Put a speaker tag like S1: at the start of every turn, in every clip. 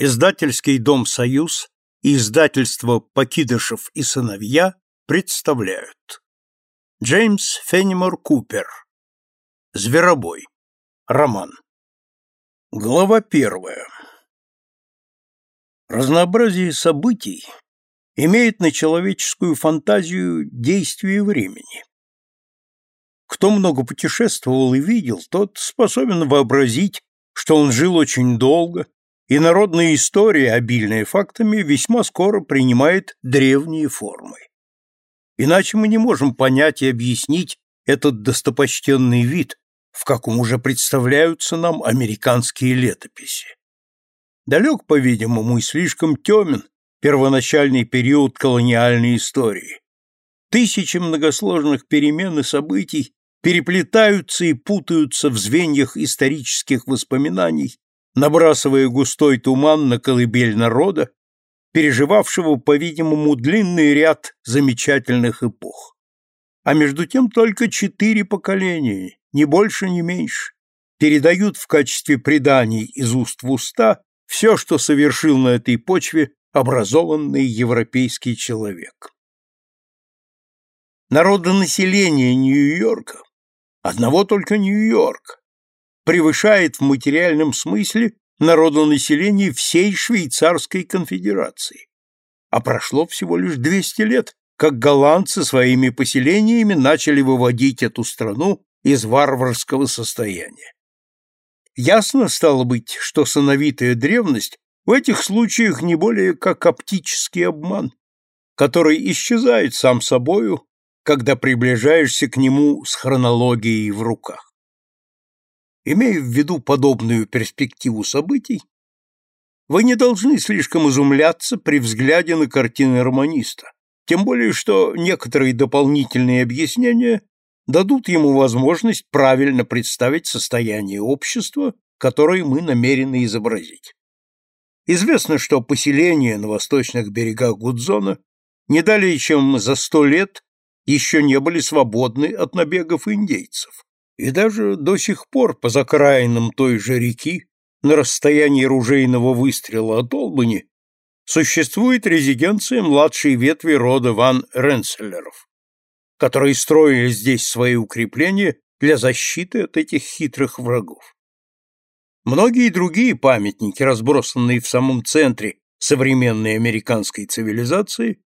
S1: Издательский дом «Союз» и издательство «Покидышев и сыновья» представляют. Джеймс Феннимор Купер. Зверобой. Роман. Глава первая. Разнообразие событий имеет на человеческую фантазию действие времени. Кто много путешествовал и видел, тот способен вообразить, что он жил очень долго, и народная история, обильная фактами, весьма скоро принимает древние формы. Иначе мы не можем понять и объяснить этот достопочтенный вид, в каком уже представляются нам американские летописи. Далек, по-видимому, и слишком темен первоначальный период колониальной истории. Тысячи многосложных перемен и событий переплетаются и путаются в звеньях исторических воспоминаний, набрасывая густой туман на колыбель народа, переживавшего, по-видимому, длинный ряд замечательных эпох. А между тем только четыре поколения, ни больше, ни меньше, передают в качестве преданий из уст в уста все, что совершил на этой почве образованный европейский человек. Народонаселение Нью-Йорка, одного только Нью-Йорка, превышает в материальном смысле народонаселение всей Швейцарской конфедерации. А прошло всего лишь 200 лет, как голландцы своими поселениями начали выводить эту страну из варварского состояния. Ясно стало быть, что сановитая древность в этих случаях не более как оптический обман, который исчезает сам собою, когда приближаешься к нему с хронологией в руках. Имея в виду подобную перспективу событий, вы не должны слишком изумляться при взгляде на картины романиста, тем более что некоторые дополнительные объяснения дадут ему возможность правильно представить состояние общества, которое мы намерены изобразить. Известно, что поселения на восточных берегах Гудзона не далее чем за сто лет еще не были свободны от набегов индейцев. И даже до сих пор по закраинам той же реки, на расстоянии ружейного выстрела от Олбани, существует резиденция младшей ветви рода Ван Ренселлеров, которые строили здесь свои укрепления для защиты от этих хитрых врагов. Многие другие памятники, разбросанные в самом центре современной американской цивилизации,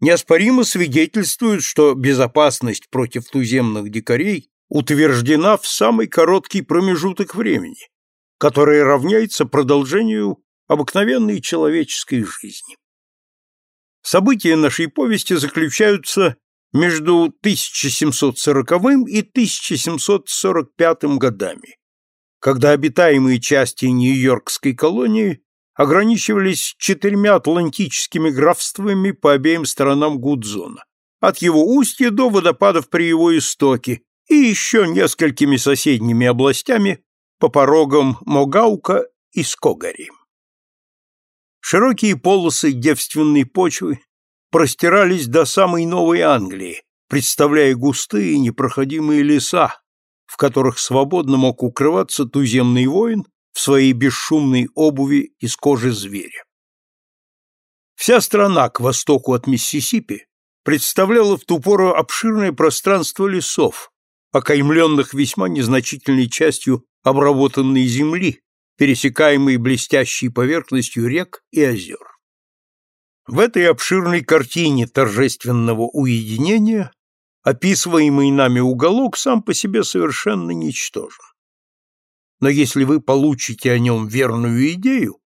S1: неоспоримо свидетельствуют, что безопасность против туземных дикарей утверждена в самый короткий промежуток времени, который равняется продолжению обыкновенной человеческой жизни. События нашей повести заключаются между 1740 и 1745 годами, когда обитаемые части Нью-Йоркской колонии ограничивались четырьмя атлантическими графствами по обеим сторонам Гудзона, от его устья до водопадов при его истоке и еще несколькими соседними областями по порогам Могаука и Скогари. Широкие полосы девственной почвы простирались до самой Новой Англии, представляя густые непроходимые леса, в которых свободно мог укрываться туземный воин в своей бесшумной обуви из кожи зверя. Вся страна к востоку от Миссисипи представляла в ту пору обширное пространство лесов, окаймленных весьма незначительной частью обработанной земли, пересекаемой блестящей поверхностью рек и озер. В этой обширной картине торжественного уединения описываемый нами уголок сам по себе совершенно ничтожен. Но если вы получите о нем верную идею,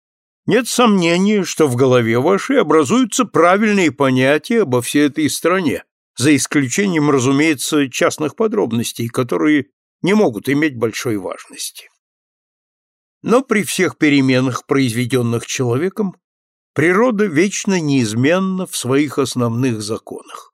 S1: нет сомнения, что в голове вашей образуются правильные понятия обо всей этой стране, за исключением, разумеется, частных подробностей, которые не могут иметь большой важности. Но при всех переменах, произведенных человеком, природа вечно неизменна в своих основных законах.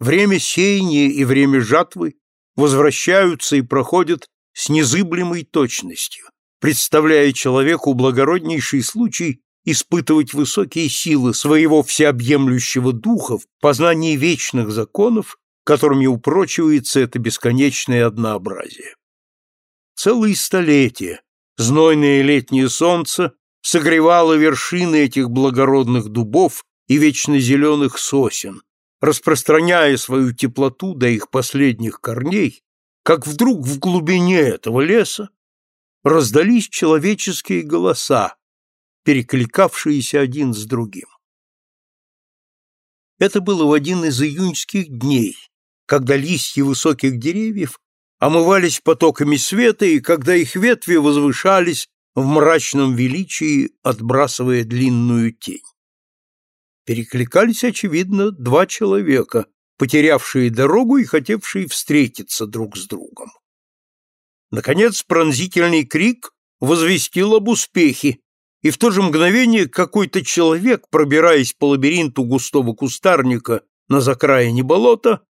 S1: Время сеяния и время жатвы возвращаются и проходят с незыблемой точностью, представляя человеку благороднейший случай испытывать высокие силы своего всеобъемлющего духа в познании вечных законов, которыми упрочивается это бесконечное однообразие. Целые столетия знойное летнее солнце согревала вершины этих благородных дубов и вечно зеленых сосен, распространяя свою теплоту до их последних корней, как вдруг в глубине этого леса раздались человеческие голоса, перекликавшиеся один с другим. Это было в один из июньских дней, когда листья высоких деревьев омывались потоками света и когда их ветви возвышались в мрачном величии, отбрасывая длинную тень. Перекликались, очевидно, два человека, потерявшие дорогу и хотевшие встретиться друг с другом. Наконец пронзительный крик возвестил об успехе, и в то же мгновение какой-то человек, пробираясь по лабиринту густого кустарника на закраине болота,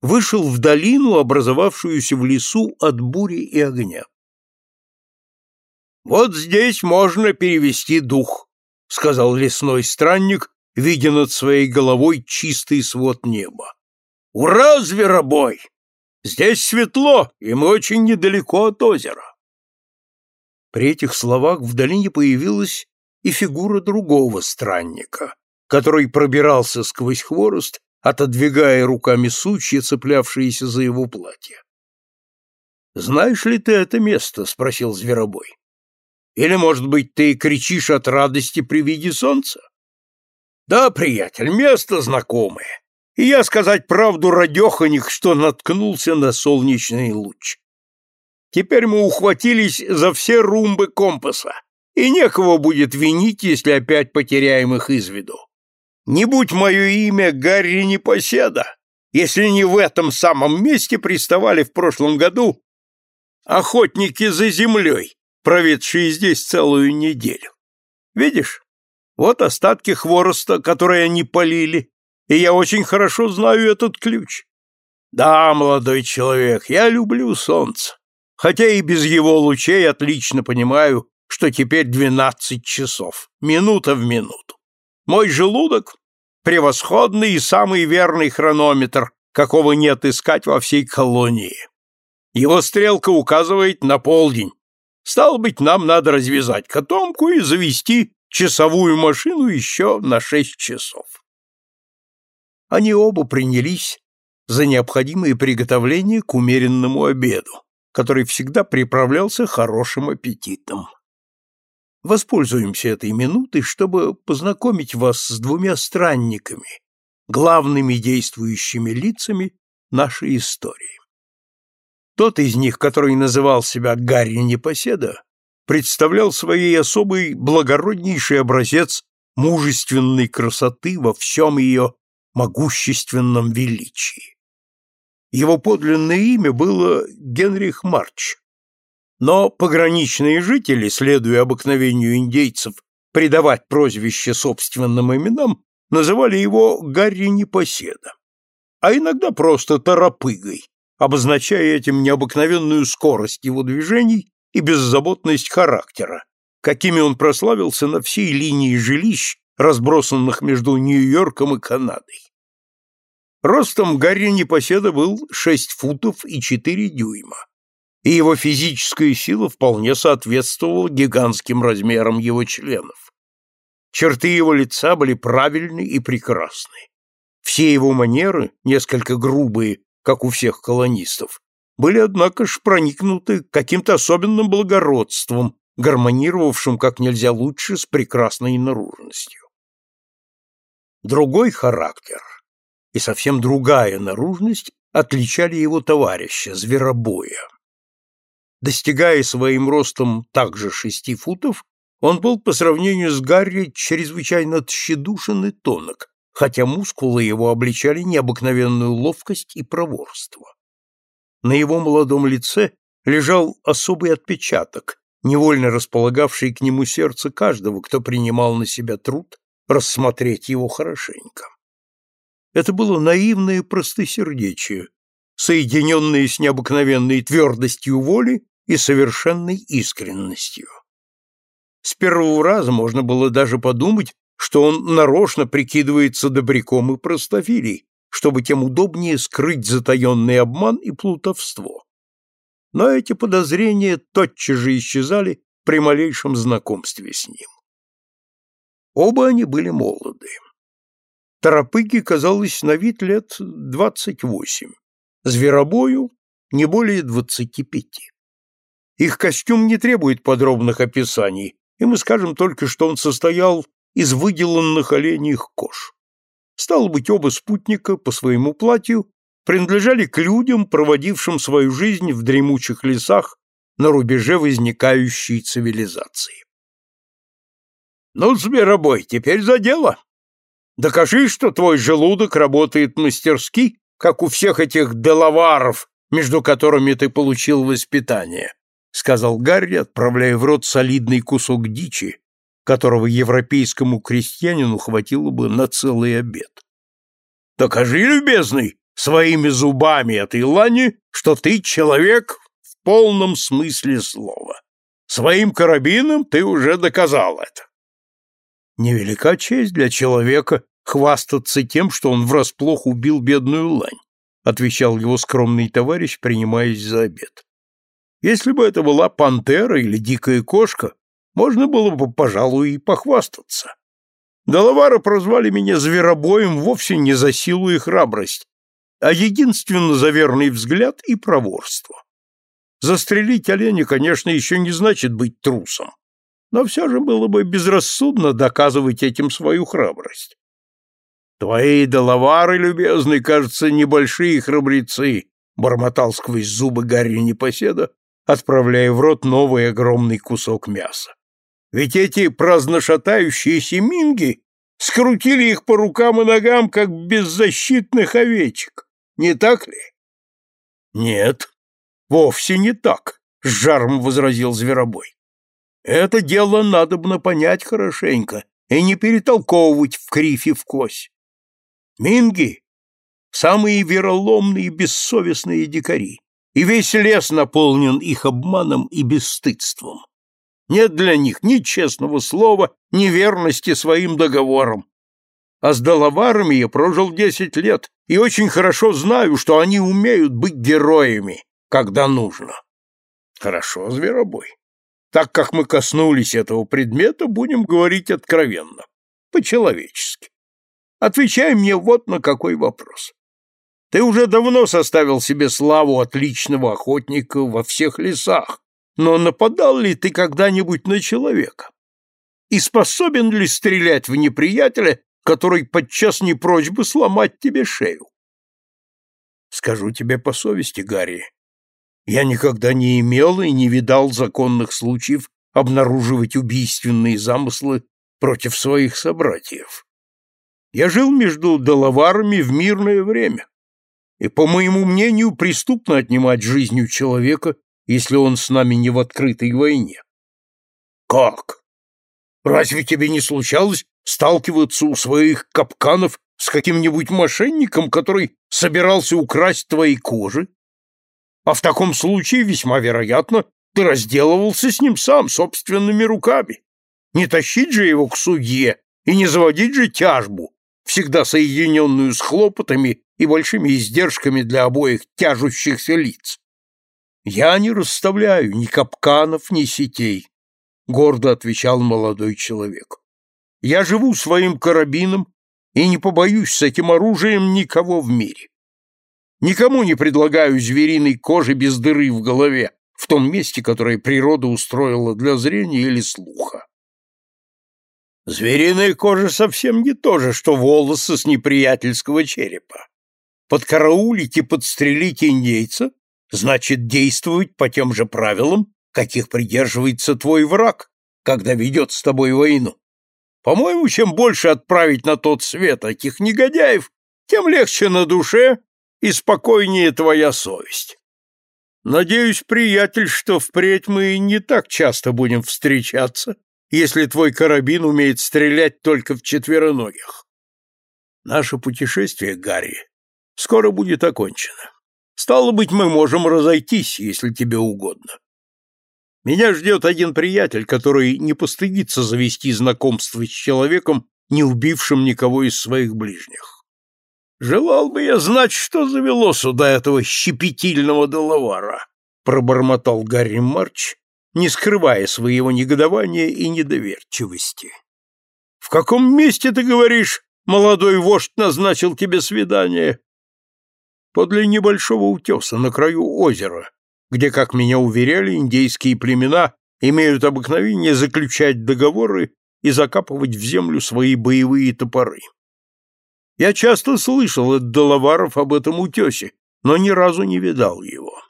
S1: вышел в долину, образовавшуюся в лесу от бури и огня. «Вот здесь можно перевести дух», — сказал лесной странник, видя над своей головой чистый свод неба. «Ура, зверобой! Здесь светло, и мы очень недалеко от озера». При этих словах в долине появилась и фигура другого странника, который пробирался сквозь хворост, отодвигая руками сучья, цеплявшиеся за его платье. «Знаешь ли ты это место?» — спросил Зверобой. «Или, может быть, ты кричишь от радости при виде солнца?» «Да, приятель, место знакомое. И я, сказать правду, радеханик, что наткнулся на солнечный луч. Теперь мы ухватились за все румбы компаса, и некого будет винить, если опять потеряем их из виду. Не будь мое имя Гарри Непоседа, если не в этом самом месте приставали в прошлом году охотники за землей, проведшие здесь целую неделю. Видишь, вот остатки хвороста, которые они полили, и я очень хорошо знаю этот ключ. Да, молодой человек, я люблю солнце хотя и без его лучей отлично понимаю, что теперь двенадцать часов, минута в минуту. Мой желудок — превосходный и самый верный хронометр, какого нет искать во всей колонии. Его стрелка указывает на полдень. Стало быть, нам надо развязать котомку и завести часовую машину еще на шесть часов. Они оба принялись за необходимые приготовления к умеренному обеду который всегда приправлялся хорошим аппетитом. Воспользуемся этой минутой, чтобы познакомить вас с двумя странниками, главными действующими лицами нашей истории. Тот из них, который называл себя Гарри Непоседа, представлял своей особый благороднейший образец мужественной красоты во всем ее могущественном величии. Его подлинное имя было Генрих Марч. Но пограничные жители, следуя обыкновению индейцев придавать прозвище собственным именам, называли его Гарри Непоседа, а иногда просто Торопыгой, обозначая этим необыкновенную скорость его движений и беззаботность характера, какими он прославился на всей линии жилищ, разбросанных между Нью-Йорком и Канадой. Ростом Гарри Непоседа был 6 футов и 4 дюйма, и его физическая сила вполне соответствовала гигантским размерам его членов. Черты его лица были правильны и прекрасны. Все его манеры, несколько грубые, как у всех колонистов, были, однако ж, проникнуты каким-то особенным благородством, гармонировавшим как нельзя лучше с прекрасной наружностью. Другой характер — и совсем другая наружность отличали его товарища, зверобоя. Достигая своим ростом также шести футов, он был по сравнению с Гарри чрезвычайно тщедушен и тонок, хотя мускулы его обличали необыкновенную ловкость и проворство. На его молодом лице лежал особый отпечаток, невольно располагавший к нему сердце каждого, кто принимал на себя труд рассмотреть его хорошенько. Это было наивное простосердечие, соединенное с необыкновенной твердостью воли и совершенной искренностью. С первого раза можно было даже подумать, что он нарочно прикидывается добряком и простофилей, чтобы тем удобнее скрыть затаенный обман и плутовство. Но эти подозрения тотчас же исчезали при малейшем знакомстве с ним. Оба они были молоды. Торопыге казалось на вид лет двадцать восемь, зверобою не более двадцати пяти. Их костюм не требует подробных описаний, и мы скажем только, что он состоял из выделанных оленьих кож. Стало быть, оба спутника по своему платью принадлежали к людям, проводившим свою жизнь в дремучих лесах на рубеже возникающей цивилизации. «Ну, зверобой, теперь за дело. Докажи, что твой желудок работает мастерски, как у всех этих деловаров, между которыми ты получил воспитание», — сказал Гарри, отправляя в рот солидный кусок дичи, которого европейскому крестьянину хватило бы на целый обед. «Докажи, любезный, своими зубами этой лани, что ты человек в полном смысле слова. Своим карабином ты уже доказал это». Невелика честь для человека хвастаться тем, что он врасплох убил бедную лань, отвечал его скромный товарищ, принимаясь за обед. Если бы это была пантера или дикая кошка, можно было бы, пожалуй, и похвастаться. Доловары прозвали меня зверобоем вовсе не за силу и храбрость, а единственно за верный взгляд и проворство. Застрелить оленя, конечно, еще не значит быть трусом, но все же было бы безрассудно доказывать этим свою храбрость. Твои доловары, любезный, кажется, небольшие храбрецы, бормотал сквозь зубы Гарри Непоседа, отправляя в рот новый огромный кусок мяса. Ведь эти праздно шатающиеся минги скрутили их по рукам и ногам, как беззащитных овечек. Не так ли? Нет, вовсе не так, с жаром возразил Зверобой. Это дело надобно понять хорошенько и не перетолковывать в кривь и в кось. Минги — самые вероломные и бессовестные дикари, и весь лес наполнен их обманом и бесстыдством. Нет для них ни честного слова, ни верности своим договорам. А с доловарами я прожил десять лет и очень хорошо знаю, что они умеют быть героями, когда нужно. Хорошо, зверобой. Так как мы коснулись этого предмета, будем говорить откровенно, по-человечески. Отвечай мне вот на какой вопрос. Ты уже давно составил себе славу отличного охотника во всех лесах, но нападал ли ты когда-нибудь на человека? И способен ли стрелять в неприятеля, который подчас не прочь бы сломать тебе шею? Скажу тебе по совести, Гарри, я никогда не имел и не видал законных случаев обнаруживать убийственные замыслы против своих собратьев. Я жил между доловарами в мирное время, и, по моему мнению, преступно отнимать жизнь у человека, если он с нами не в открытой войне. Как? Разве тебе не случалось сталкиваться у своих капканов с каким-нибудь мошенником, который собирался украсть твои кожи? А в таком случае, весьма вероятно, ты разделывался с ним сам собственными руками. Не тащить же его к судье и не заводить же тяжбу, всегда соединенную с хлопотами и большими издержками для обоих тяжущихся лиц. Я не расставляю ни капканов, ни сетей, гордо отвечал молодой человек. Я живу своим карабином и не побоюсь с этим оружием никого в мире. Никому не предлагаю звериной кожи без дыры в голове, в том месте, которое природа устроила для зрения или слуха. Звериная кожа совсем не то же, что волосы с неприятельского черепа. Подкараулить и подстрелить индейца значит действовать по тем же правилам, каких придерживается твой враг, когда ведет с тобой войну. По-моему, чем больше отправить на тот свет этих негодяев, тем легче на душе и спокойнее твоя совесть. Надеюсь, приятель, что впредь мы не так часто будем встречаться, если твой карабин умеет стрелять только в четвероногих. Наше путешествие, Гарри, скоро будет окончено. Стало быть, мы можем разойтись, если тебе угодно. Меня ждет один приятель, который не постыдится завести знакомство с человеком, не убившим никого из своих ближних. Желал бы я знать, что завело сюда этого щепетильного доловара, пробормотал Гарри Марч, не скрывая своего негодования и недоверчивости. В каком месте, ты говоришь, молодой вождь назначил тебе свидание? Подле небольшого утеса на краю озера, где, как меня уверяли, индейские племена имеют обыкновение заключать договоры и закапывать в землю свои боевые топоры. Я часто слышал от Доловаров об этом утесе, но ни разу не видал его.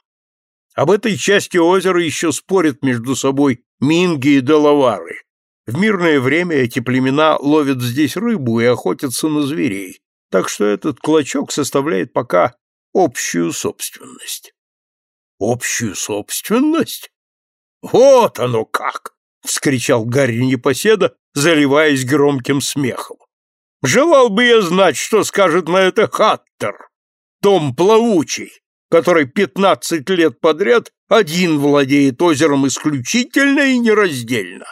S1: Об этой части озера еще спорят между собой минги и Доловары. В мирное время эти племена ловят здесь рыбу и охотятся на зверей, так что этот клочок составляет пока общую собственность. Общую собственность? Вот оно как! — вскричал Гарри Непоседа, заливаясь громким смехом. «Желал бы я знать, что скажет на это Хаттер, Том Плавучий, который пятнадцать лет подряд один владеет озером исключительно и нераздельно.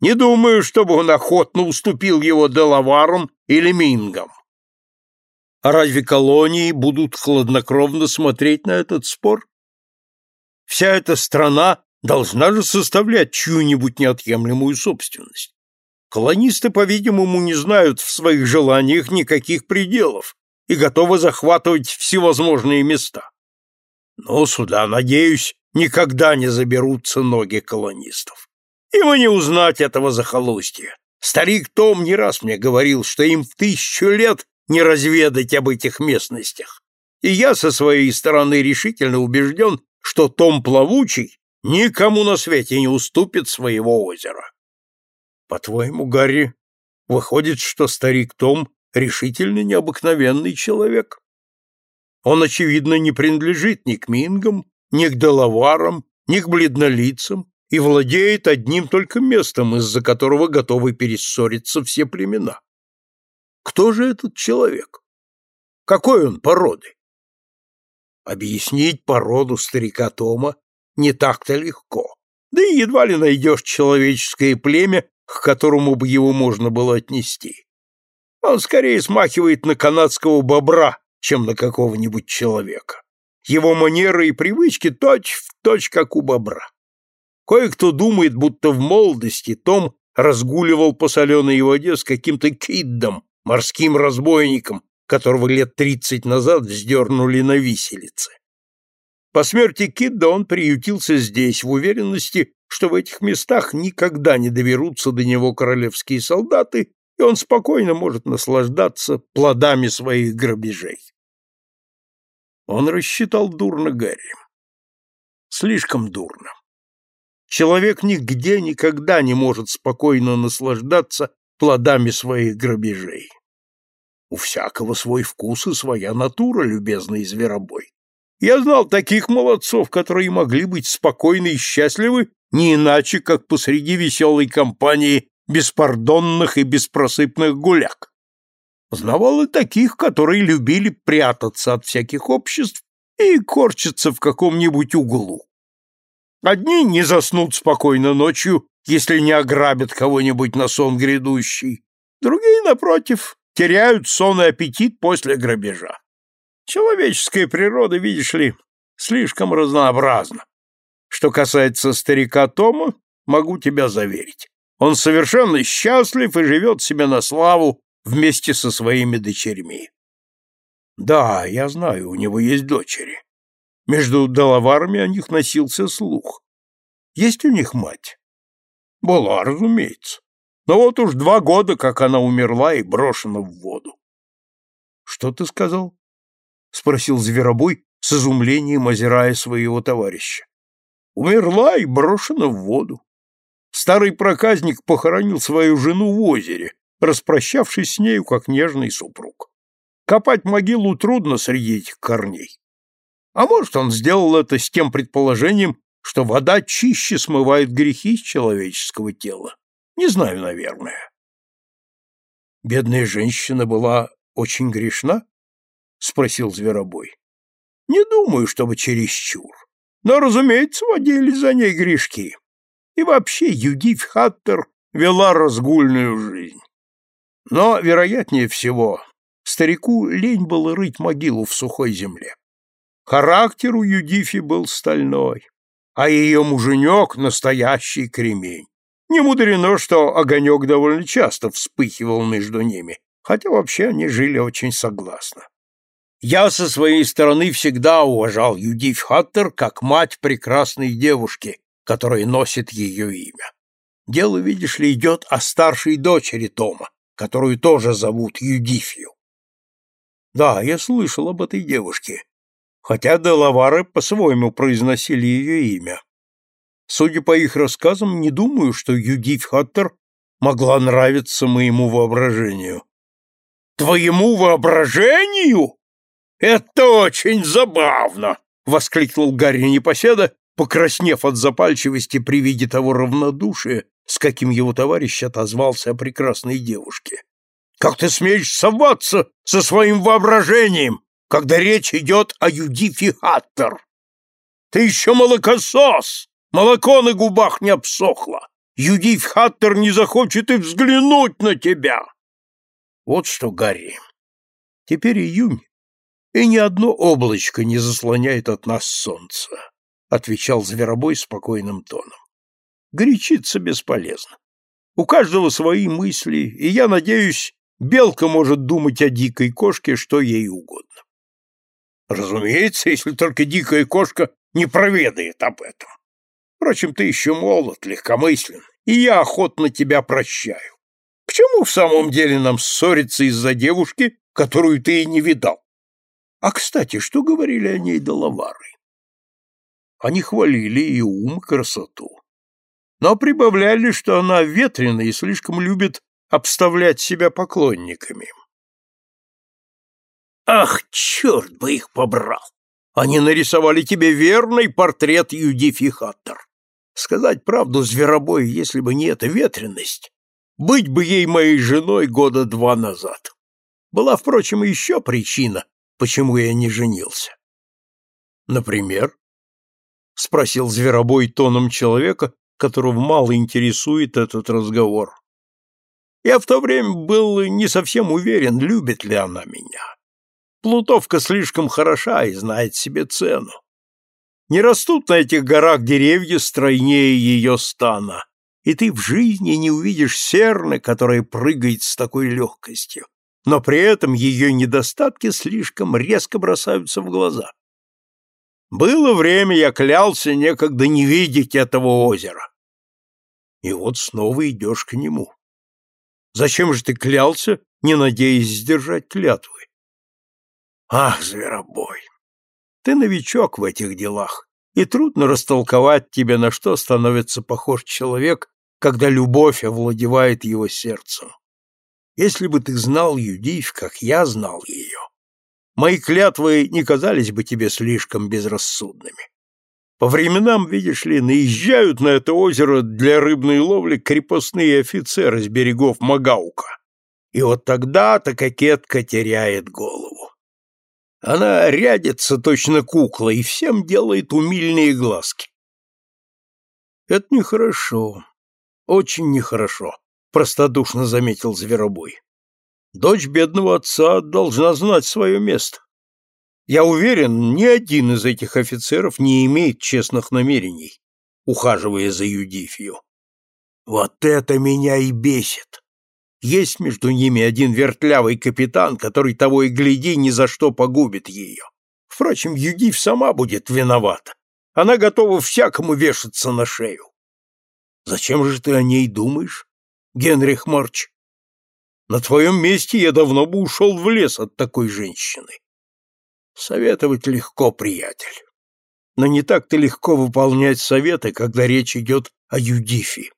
S1: Не думаю, чтобы он охотно уступил его Делаварам или Мингам. А разве колонии будут хладнокровно смотреть на этот спор? Вся эта страна должна же составлять чью-нибудь неотъемлемую собственность. Колонисты, по-видимому, не знают в своих желаниях никаких пределов и готовы захватывать всевозможные места. Но сюда, надеюсь, никогда не заберутся ноги колонистов. Им и не узнать этого захолустья. Старик Том не раз мне говорил, что им в тысячу лет не разведать об этих местностях. И я со своей стороны решительно убежден, что Том Плавучий никому на свете не уступит своего озера. По-твоему, Гарри, выходит, что старик Том решительно необыкновенный человек? Он, очевидно, не принадлежит ни к Мингам, ни к Делаварам, ни к бледнолицам и владеет одним только местом, из-за которого готовы перессориться все племена. Кто же этот человек? Какой он породы? Объяснить породу старика Тома не так-то легко. Да и едва ли найдешь человеческое племя, к которому бы его можно было отнести. Он скорее смахивает на канадского бобра, чем на какого-нибудь человека. Его манеры и привычки точь в точь, как у бобра. Кое-кто думает, будто в молодости Том разгуливал по соленой воде с каким-то киддом, морским разбойником, которого лет тридцать назад вздернули на виселице. По смерти Кидда он приютился здесь, в уверенности, что в этих местах никогда не доберутся до него королевские солдаты, и он спокойно может наслаждаться плодами своих грабежей. Он рассчитал дурно Гарри. Слишком дурно. Человек нигде никогда не может спокойно наслаждаться плодами своих грабежей. У всякого свой вкус и своя натура, любезный зверобой. Я знал таких молодцов, которые могли быть спокойны и счастливы не иначе, как посреди веселой компании беспардонных и беспросыпных гуляк. Знавал и таких, которые любили прятаться от всяких обществ и корчиться в каком-нибудь углу. Одни не заснут спокойно ночью, если не ограбят кого-нибудь на сон грядущий, другие, напротив, теряют сон и аппетит после грабежа. Человеческая природа, видишь ли, слишком разнообразна. Что касается старика Тома, могу тебя заверить. Он совершенно счастлив и живет себе на славу вместе со своими дочерьми. Да, я знаю, у него есть дочери. Между доловарами о них носился слух. Есть у них мать? Была, разумеется. Но вот уж два года, как она умерла и брошена в воду. Что ты сказал? — спросил Зверобой, с изумлением озирая своего товарища. Умерла и брошена в воду. Старый проказник похоронил свою жену в озере, распрощавшись с нею, как нежный супруг. Копать могилу трудно среди этих корней. А может, он сделал это с тем предположением, что вода чище смывает грехи с человеческого тела. Не знаю, наверное. Бедная женщина была очень грешна? — спросил Зверобой. — Не думаю, чтобы чересчур. Но, разумеется, водили за ней грешки. И вообще Юдив Хаттер вела разгульную жизнь. Но, вероятнее всего, старику лень было рыть могилу в сухой земле. Характер у Юдифи был стальной, а ее муженек — настоящий кремень. Не мудрено, что огонек довольно часто вспыхивал между ними, хотя вообще они жили очень согласно. Я со своей стороны всегда уважал Юдив Хаттер как мать прекрасной девушки, которая носит ее имя. Дело, видишь ли, идет о старшей дочери Тома, которую тоже зовут Юдифью. Да, я слышал об этой девушке, хотя Делавары по-своему произносили ее имя. Судя по их рассказам, не думаю, что Юдив Хаттер могла нравиться моему воображению. «Твоему воображению?» «Это очень забавно!» — воскликнул Гарри Непоседа, покраснев от запальчивости при виде того равнодушия, с каким его товарищ отозвался о прекрасной девушке. «Как ты смеешь соваться со своим воображением, когда речь идет о Юдифе Хаттер? Ты еще молокосос! Молоко на губах не обсохло! Юдиф Хаттер не захочет и взглянуть на тебя!» Вот что, Гарри, теперь июнь, и ни одно облачко не заслоняет от нас солнце, отвечал Зверобой спокойным тоном. Горячиться бесполезно. У каждого свои мысли, и я надеюсь, белка может думать о дикой кошке, что ей угодно. Разумеется, если только дикая кошка не проведает об этом. Впрочем, ты еще молод, легкомыслен, и я охотно тебя прощаю. К чему в самом деле нам ссориться из-за девушки, которую ты и не видал? А, кстати, что говорили о ней Доловары? Они хвалили и ум, и красоту. Но прибавляли, что она ветреная и слишком любит обставлять себя поклонниками. Ах, черт бы их побрал! Они нарисовали тебе верный портрет Юдифи Хаттер. Сказать правду, зверобой, если бы не эта ветренность, быть бы ей моей женой года два назад. Была, впрочем, еще причина, почему я не женился. Например? Спросил Зверобой тоном человека, которого мало интересует этот разговор. Я в то время был не совсем уверен, любит ли она меня. Плутовка слишком хороша и знает себе цену. Не растут на этих горах деревья стройнее ее стана, и ты в жизни не увидишь серны, которая прыгает с такой легкостью но при этом ее недостатки слишком резко бросаются в глаза. Было время, я клялся некогда не видеть этого озера. И вот снова идешь к нему. Зачем же ты клялся, не надеясь сдержать клятвы? Ах, зверобой, ты новичок в этих делах, и трудно растолковать тебе, на что становится похож человек, когда любовь овладевает его сердцем. Если бы ты знал Юдив, как я знал ее, мои клятвы не казались бы тебе слишком безрассудными. По временам, видишь ли, наезжают на это озеро для рыбной ловли крепостные офицеры с берегов Магаука. И вот тогда-то кокетка теряет голову. Она рядится точно кукла и всем делает умильные глазки. Это нехорошо, очень нехорошо, простодушно заметил Зверобой. Дочь бедного отца должна знать свое место. Я уверен, ни один из этих офицеров не имеет честных намерений, ухаживая за Юдифью. Вот это меня и бесит. Есть между ними один вертлявый капитан, который того и гляди ни за что погубит ее. Впрочем, Юдив сама будет виновата. Она готова всякому вешаться на шею. Зачем же ты о ней думаешь? Генрих Марч. На твоем месте я давно бы ушел в лес от такой женщины. Советовать легко, приятель. Но не так-то легко выполнять советы, когда речь идет о Юдифе.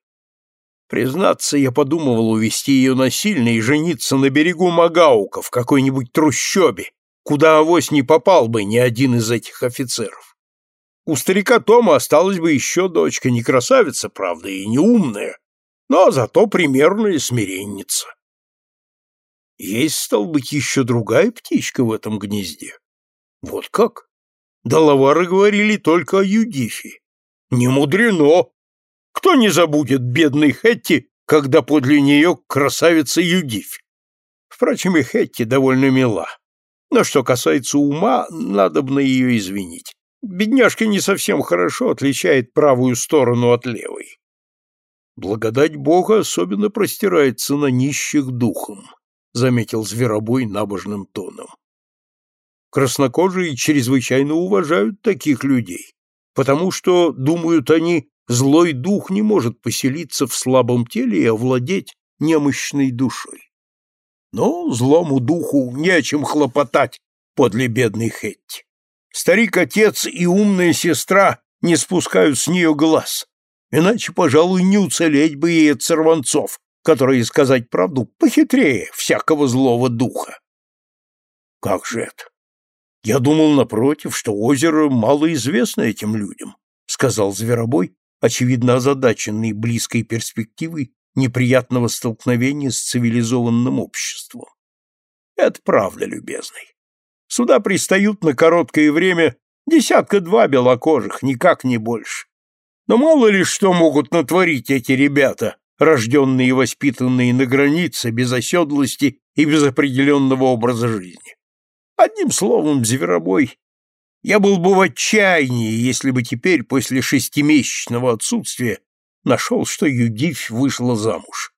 S1: Признаться, я подумывал увести ее насильно и жениться на берегу Магаука в какой-нибудь трущобе, куда авось не попал бы ни один из этих офицеров. У старика Тома осталась бы еще дочка, не красавица, правда, и не умная, но зато примерная смиренница. Есть, стал быть, еще другая птичка в этом гнезде. Вот как? Доловары говорили только о Юдифе. Не мудрено. Кто не забудет бедной Хетти, когда подле нее красавица Юдифь? Впрочем, и Хетти довольно мила. Но что касается ума, надо бы на ее извинить. Бедняжка не совсем хорошо отличает правую сторону от левой. Благодать Бога особенно простирается на нищих духом, заметил Зверобой набожным тоном. Краснокожие чрезвычайно уважают таких людей, потому что, думают они, злой дух не может поселиться в слабом теле и овладеть немощной душой. Но злому духу не о чем хлопотать подле бедной Хетти. Старик-отец и умная сестра не спускают с нее глаз, иначе, пожалуй, не уцелеть бы ей от сорванцов, которые, сказать правду, похитрее всякого злого духа. Как же это? Я думал, напротив, что озеро малоизвестно этим людям, сказал Зверобой, очевидно озадаченный близкой перспективой неприятного столкновения с цивилизованным обществом. Это правда, любезный. Сюда пристают на короткое время десятка-два белокожих, никак не больше. Но мало ли что могут натворить эти ребята, рожденные и воспитанные на границе, без оседлости и без определенного образа жизни. Одним словом, зверобой, я был бы в отчаянии, если бы теперь, после шестимесячного отсутствия, нашел, что Юдивь вышла замуж.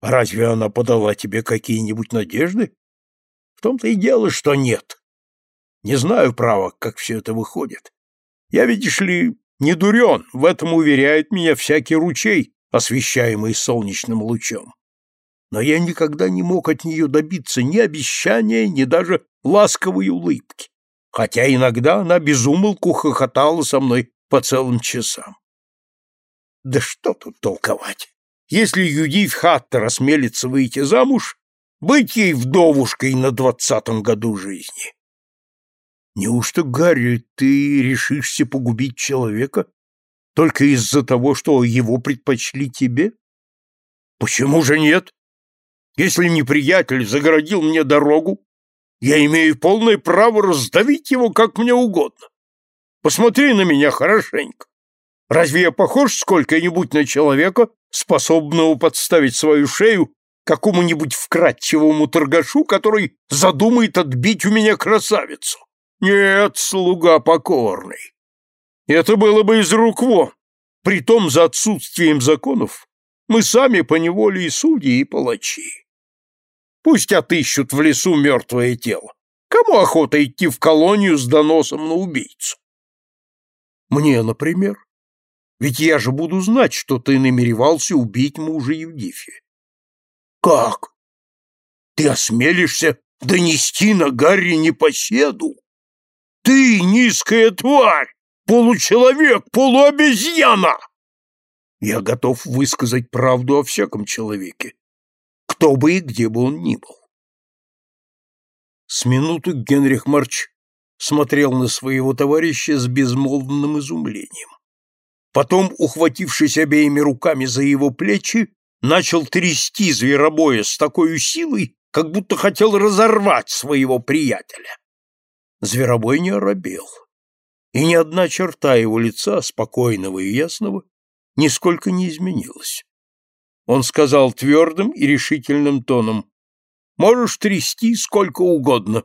S1: Разве она подала тебе какие-нибудь надежды? В том-то и дело, что нет. Не знаю, право, как все это выходит. Я, видишь ли, не дурен, в этом уверяет меня всякий ручей, освещаемый солнечным лучом. Но я никогда не мог от нее добиться ни обещания, ни даже ласковой улыбки, хотя иногда она безумолку хохотала со мной по целым часам. Да что тут толковать? Если Юдив Хаттер осмелится выйти замуж, быть ей вдовушкой на двадцатом году жизни. Неужто, Гарри, ты решишься погубить человека только из-за того, что его предпочли тебе? Почему же нет? Если неприятель загородил мне дорогу, я имею полное право раздавить его как мне угодно. Посмотри на меня хорошенько. Разве я похож сколько-нибудь на человека, способного подставить свою шею какому-нибудь вкрадчивому торгашу, который задумает отбить у меня красавицу? Нет, слуга покорный. Это было бы из рук вон. Притом за отсутствием законов мы сами поневоле и судьи, и палачи. Пусть отыщут в лесу мертвое тело. Кому охота идти в колонию с доносом на убийцу? Мне, например. Ведь я же буду знать, что ты намеревался убить мужа Евдифия. Как? Ты осмелишься донести на Гарри непоседу? Ты, низкая тварь, получеловек, полуобезьяна! Я готов высказать правду о всяком человеке, кто бы и где бы он ни был. С минуту Генрих Марч смотрел на своего товарища с безмолвным изумлением. Потом, ухватившись обеими руками за его плечи, начал трясти зверобоя с такой силой, как будто хотел разорвать своего приятеля. Зверобой не оробел, и ни одна черта его лица, спокойного и ясного, нисколько не изменилась. Он сказал твердым и решительным тоном, «Можешь трясти сколько угодно,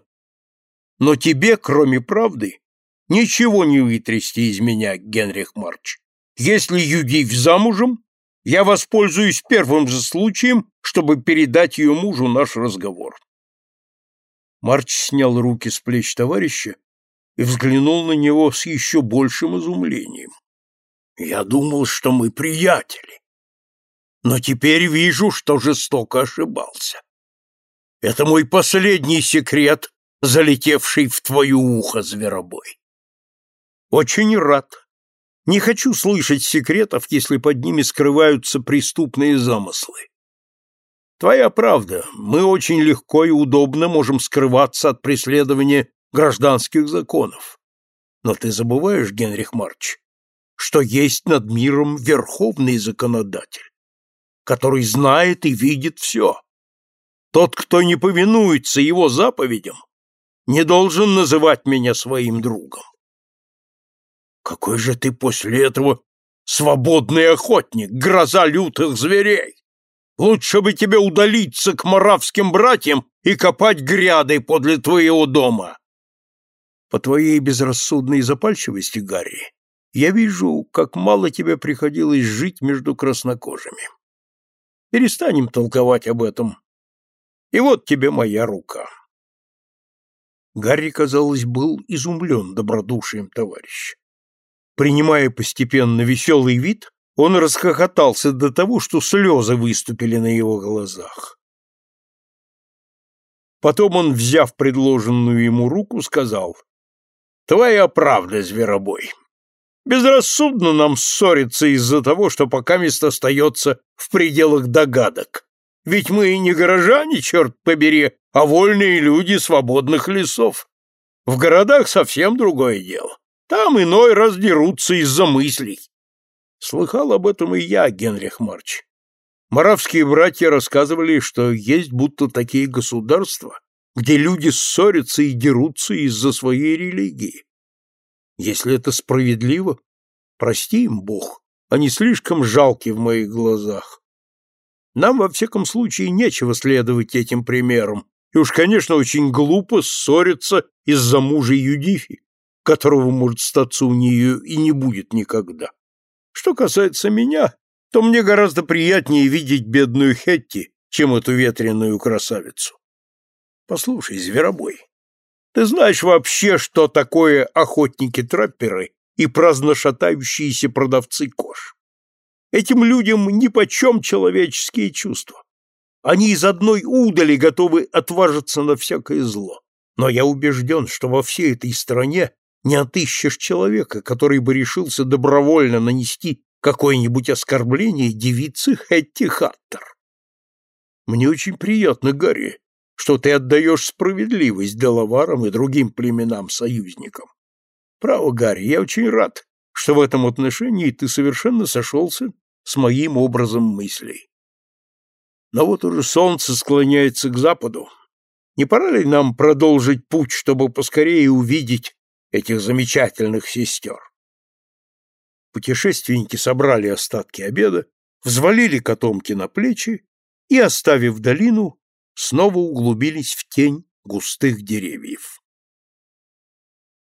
S1: но тебе, кроме правды, ничего не вытрясти из меня, Генрих Марч. Если Юдив замужем, я воспользуюсь первым же случаем, чтобы передать ее мужу наш разговор. Марч снял руки с плеч товарища и взглянул на него с еще большим изумлением. Я думал, что мы приятели, но теперь вижу, что жестоко ошибался. Это мой последний секрет, залетевший в твое ухо, зверобой. Очень рад, не хочу слышать секретов, если под ними скрываются преступные замыслы. Твоя правда, мы очень легко и удобно можем скрываться от преследования гражданских законов. Но ты забываешь, Генрих Марч, что есть над миром верховный законодатель, который знает и видит все. Тот, кто не повинуется его заповедям, не должен называть меня своим другом. Какой же ты после этого свободный охотник, гроза лютых зверей! Лучше бы тебе удалиться к маравским братьям и копать гряды подле твоего дома. По твоей безрассудной запальчивости, Гарри, Я вижу, как мало тебе приходилось жить между краснокожими. Перестанем толковать об этом. И вот тебе моя рука. Гарри, казалось, был изумлен добродушием товарища. Принимая постепенно веселый вид, он расхохотался до того, что слезы выступили на его глазах. Потом он, взяв предложенную ему руку, сказал, «Твоя правда, зверобой. Безрассудно нам ссориться из-за того, что пока место остается в пределах догадок. Ведь мы не горожане, черт побери, а вольные люди свободных лесов. В городах совсем другое дело. Там иной раз дерутся из-за мыслей. Слыхал об этом и я, Генрих Марч. Моравские братья рассказывали, что есть будто такие государства, где люди ссорятся и дерутся из-за своей религии. Если это справедливо, прости им Бог, они слишком жалки в моих глазах. Нам, во всяком случае, нечего следовать этим примерам, и уж, конечно, очень глупо ссориться из-за мужа Юдифи, которого, может, статься у нее и не будет никогда. Что касается меня, то мне гораздо приятнее видеть бедную Хетти, чем эту ветреную красавицу. Послушай, зверобой, ты знаешь вообще, что такое охотники-трапперы и праздно шатающиеся продавцы кож? Этим людям нипочем человеческие чувства. Они из одной удали готовы отважиться на всякое зло. Но я убежден, что во всей этой стране не отыщешь человека, который бы решился добровольно нанести какое-нибудь оскорбление девице Хэтти Хаттер. Мне очень приятно, Гарри, что ты отдаешь справедливость Делаварам и другим племенам-союзникам. Право, Гарри, я очень рад, что в этом отношении ты совершенно сошелся с моим образом мыслей. Но вот уже солнце склоняется к западу. Не пора ли нам продолжить путь, чтобы поскорее увидеть этих замечательных сестер? Путешественники собрали остатки обеда, взвалили котомки на плечи и, оставив долину, снова углубились в тень густых деревьев.